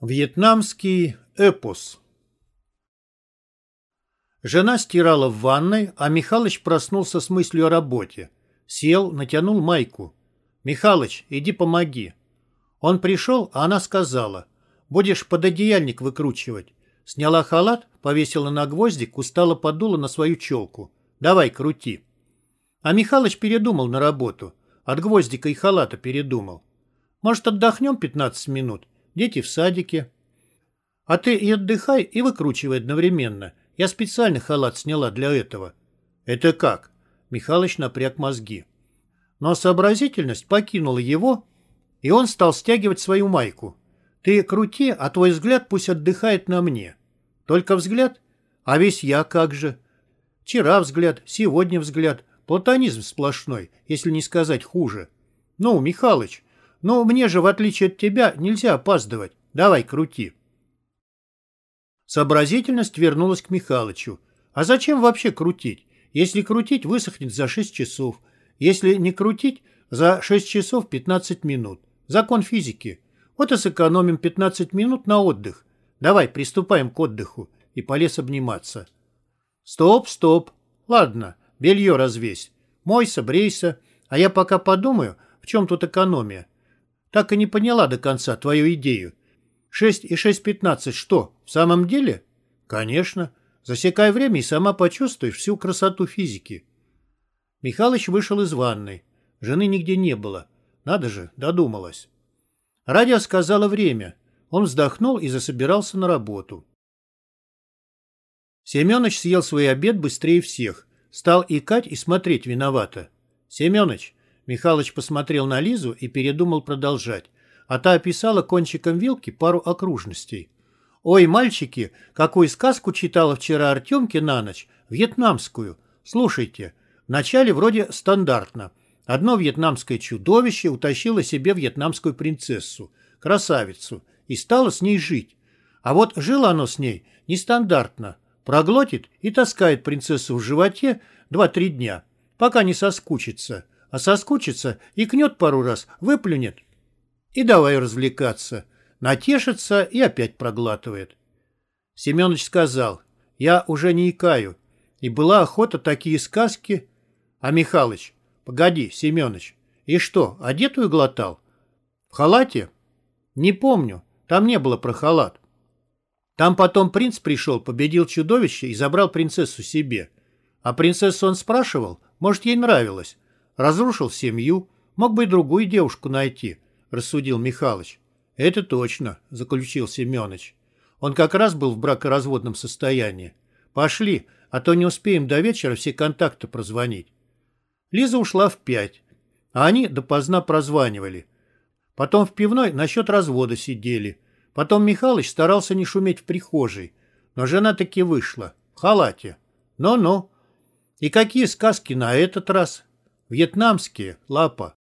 Вьетнамский эпос Жена стирала в ванной, а Михалыч проснулся с мыслью о работе. Сел, натянул майку. «Михалыч, иди помоги». Он пришел, а она сказала, «Будешь пододеяльник выкручивать». Сняла халат, повесила на гвоздик, устало подула на свою челку. «Давай, крути». А Михалыч передумал на работу. От гвоздика и халата передумал. «Может, отдохнем 15 минут?» Дети в садике. А ты и отдыхай, и выкручивай одновременно. Я специально халат сняла для этого. Это как? Михалыч напряг мозги. Но сообразительность покинула его, и он стал стягивать свою майку. Ты крути, а твой взгляд пусть отдыхает на мне. Только взгляд? А весь я как же? Вчера взгляд, сегодня взгляд. Платонизм сплошной, если не сказать хуже. Ну, Михалыч, но мне же, в отличие от тебя, нельзя опаздывать. Давай, крути. Сообразительность вернулась к Михалычу. А зачем вообще крутить? Если крутить, высохнет за 6 часов. Если не крутить, за 6 часов 15 минут. Закон физики. Вот и сэкономим 15 минут на отдых. Давай, приступаем к отдыху. И полез обниматься. Стоп, стоп. Ладно, белье развесь. Мойся, брейся. А я пока подумаю, в чем тут экономия. Так и не поняла до конца твою идею. 6 и 6.15 что, в самом деле? Конечно. Засекай время и сама почувствуешь всю красоту физики. Михалыч вышел из ванной. Жены нигде не было. Надо же, додумалась. Радио сказала время. Он вздохнул и засобирался на работу. Семенович съел свой обед быстрее всех. Стал икать и смотреть виновато. «Семенович, Михалыч посмотрел на Лизу и передумал продолжать, а та описала кончиком вилки пару окружностей. «Ой, мальчики, какую сказку читала вчера Артемке на ночь? Вьетнамскую. Слушайте, вначале вроде стандартно. Одно вьетнамское чудовище утащило себе вьетнамскую принцессу, красавицу, и стало с ней жить. А вот жило оно с ней нестандартно. Проглотит и таскает принцессу в животе два-три дня, пока не соскучится а соскучится, икнет пару раз, выплюнет. И давай развлекаться. Натешится и опять проглатывает. Семенович сказал, я уже не икаю. И была охота такие сказки. А Михалыч, погоди, Семенович, и что, одетую глотал? В халате? Не помню, там не было про халат. Там потом принц пришел, победил чудовище и забрал принцессу себе. А принцессу он спрашивал, может, ей нравилось. Разрушил семью, мог бы и другую девушку найти, рассудил Михалыч. Это точно, заключил Семенович. Он как раз был в бракоразводном состоянии. Пошли, а то не успеем до вечера все контакты прозвонить. Лиза ушла в пять, а они допоздна прозванивали. Потом в пивной насчет развода сидели. Потом Михалыч старался не шуметь в прихожей, но жена таки вышла. В халате. Ну-ну. И какие сказки на этот раз? Вьетнамские, лапа.